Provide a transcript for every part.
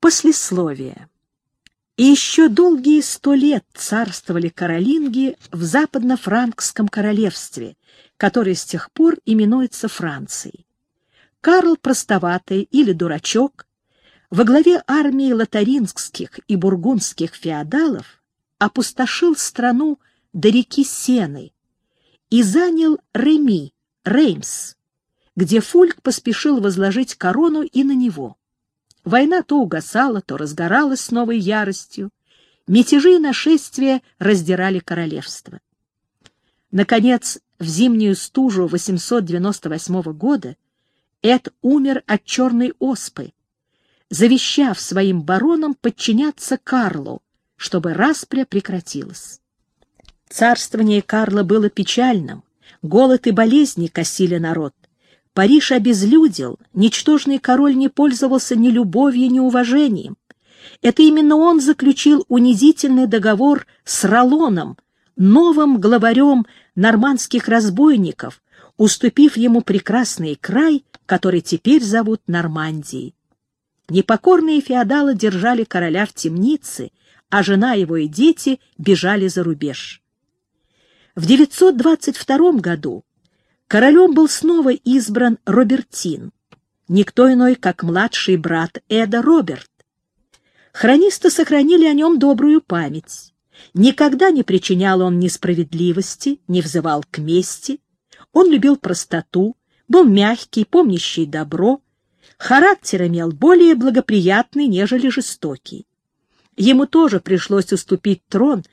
Послесловие. И еще долгие сто лет царствовали каролинги в западно-франкском королевстве, которое с тех пор именуется Францией. Карл Простоватый или Дурачок во главе армии лотарингских и бургундских феодалов опустошил страну до реки Сены и занял Реми, Реймс, где Фульк поспешил возложить корону и на него. Война то угасала, то разгоралась с новой яростью. Мятежи и нашествия раздирали королевство. Наконец, в зимнюю стужу 898 года Эд умер от черной оспы, завещав своим баронам подчиняться Карлу, чтобы распря прекратилась. Царствование Карла было печальным, голод и болезни косили народ. Париж обезлюдил, ничтожный король не пользовался ни любовью, ни уважением. Это именно он заключил унизительный договор с Ролоном, новым главарем нормандских разбойников, уступив ему прекрасный край, который теперь зовут Нормандией. Непокорные феодалы держали короля в темнице, а жена его и дети бежали за рубеж. В 922 году Королем был снова избран Робертин, никто иной, как младший брат Эда Роберт. Хронисты сохранили о нем добрую память. Никогда не причинял он несправедливости, не взывал к мести. Он любил простоту, был мягкий, помнящий добро, характер имел более благоприятный, нежели жестокий. Ему тоже пришлось уступить трон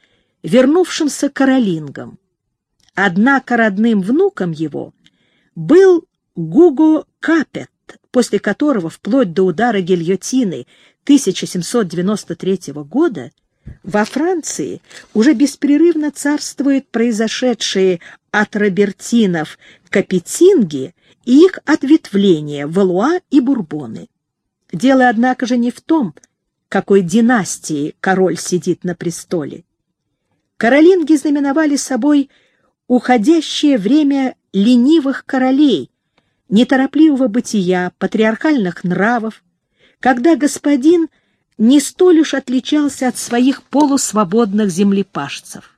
вернувшимся каролингам. Однако родным внуком его был Гуго Капет, после которого вплоть до удара гильотины 1793 года во Франции уже беспрерывно царствуют произошедшие от Робертинов Капетинги и их ответвления Валуа и Бурбоны. Дело, однако же, не в том, какой династии король сидит на престоле. Каролинги знаменовали собой уходящее время ленивых королей, неторопливого бытия, патриархальных нравов, когда господин не столь уж отличался от своих полусвободных землепашцев.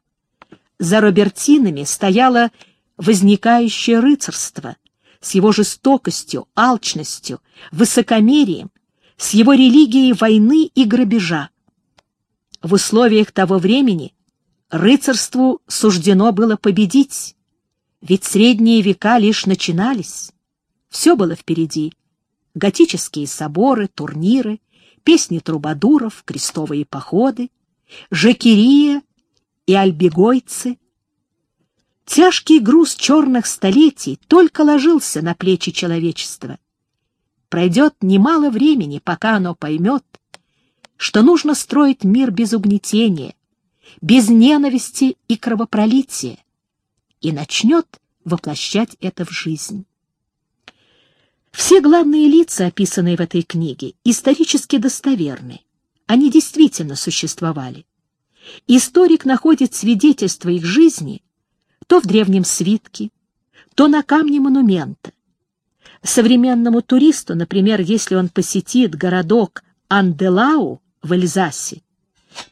За Робертинами стояло возникающее рыцарство с его жестокостью, алчностью, высокомерием, с его религией войны и грабежа. В условиях того времени рыцарству суждено было победить, ведь средние века лишь начинались. Все было впереди. Готические соборы, турниры, песни трубадуров, крестовые походы, жакерия и альбегойцы. Тяжкий груз черных столетий только ложился на плечи человечества. Пройдет немало времени, пока оно поймет, что нужно строить мир без угнетения, без ненависти и кровопролития, и начнет воплощать это в жизнь. Все главные лица, описанные в этой книге, исторически достоверны. Они действительно существовали. Историк находит свидетельства их жизни то в древнем свитке, то на камне монумента. Современному туристу, например, если он посетит городок Анделау в Эльзасе,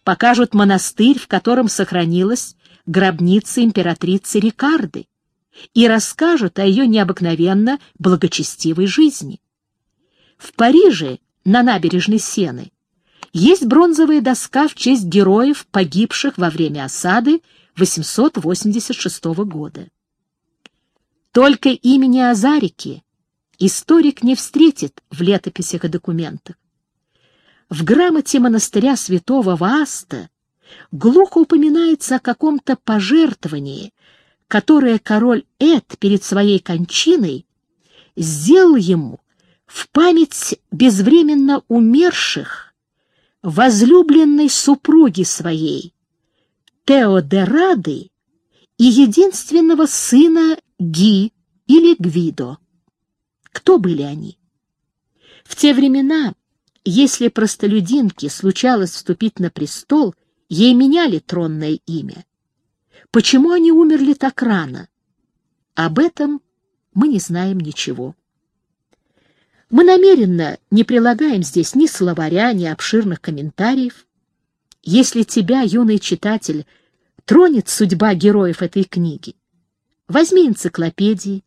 покажут монастырь, в котором сохранилась гробница императрицы Рикарды, и расскажут о ее необыкновенно благочестивой жизни. В Париже, на набережной Сены, есть бронзовая доска в честь героев, погибших во время осады 886 года. Только имени Азарики историк не встретит в летописях и документах. В грамоте монастыря святого Вааста глухо упоминается о каком-то пожертвовании, которое король Эд перед своей кончиной сделал ему в память безвременно умерших возлюбленной супруги своей, Теодерады и единственного сына Ги или Гвидо. Кто были они? В те времена если простолюдинке случалось вступить на престол, ей меняли тронное имя. Почему они умерли так рано? Об этом мы не знаем ничего. Мы намеренно не прилагаем здесь ни словаря, ни обширных комментариев. Если тебя, юный читатель, тронет судьба героев этой книги, возьми энциклопедии,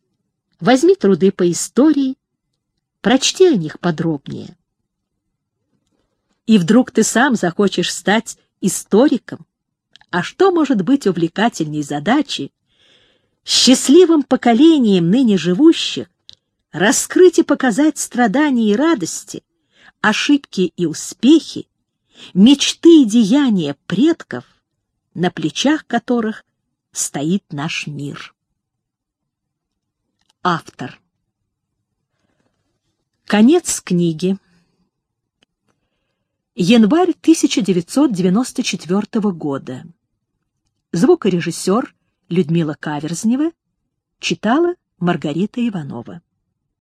возьми труды по истории, прочти о них подробнее. И вдруг ты сам захочешь стать историком. А что может быть увлекательней задачи счастливым поколением ныне живущих раскрыть и показать страдания и радости, ошибки и успехи, мечты и деяния предков, на плечах которых стоит наш мир. Автор Конец книги. Январь 1994 года. Звукорежиссер Людмила Каверзнева читала Маргарита Иванова.